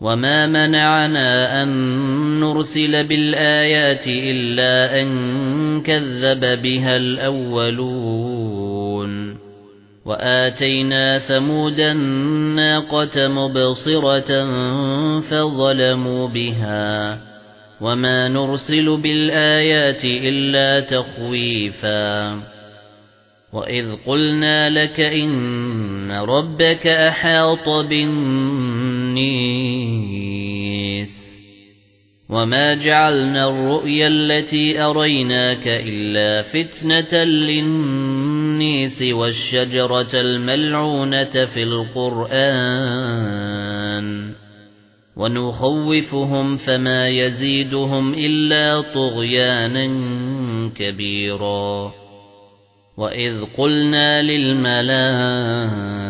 وَمَا مَنَعَنَا أَن نُرْسِلَ بِالْآيَاتِ إِلَّا أَن كَذَّبَ بِهَا الْأَوَّلُونَ وَآتَيْنَا ثَمُودَ النَّاقَةَ مُبْصِرَةً فَظَلَمُوا بِهَا وَمَا نُرْسِلُ بِالْآيَاتِ إِلَّا تَخْوِيفًا وَإِذْ قُلْنَا لَكَ إِنَّ رَبَّكَ أَحَاطَ بِالنَّاسِ وَمَا جَعَلْنَا الرُّؤْيَا الَّتِي أَرَيْنَاكَ إِلَّا فِتْنَةً لِلنَّاسِ وَالشَّجَرَةَ الْمَلْعُونَةَ فِي الْقُرْآنِ. وَنُخَوِّفُهُمْ فَمَا يَزِيدُهُمْ إِلَّا طُغْيَانًا كَبِيرًا. وَإِذْ قُلْنَا لِلْمَلَائِكَةِ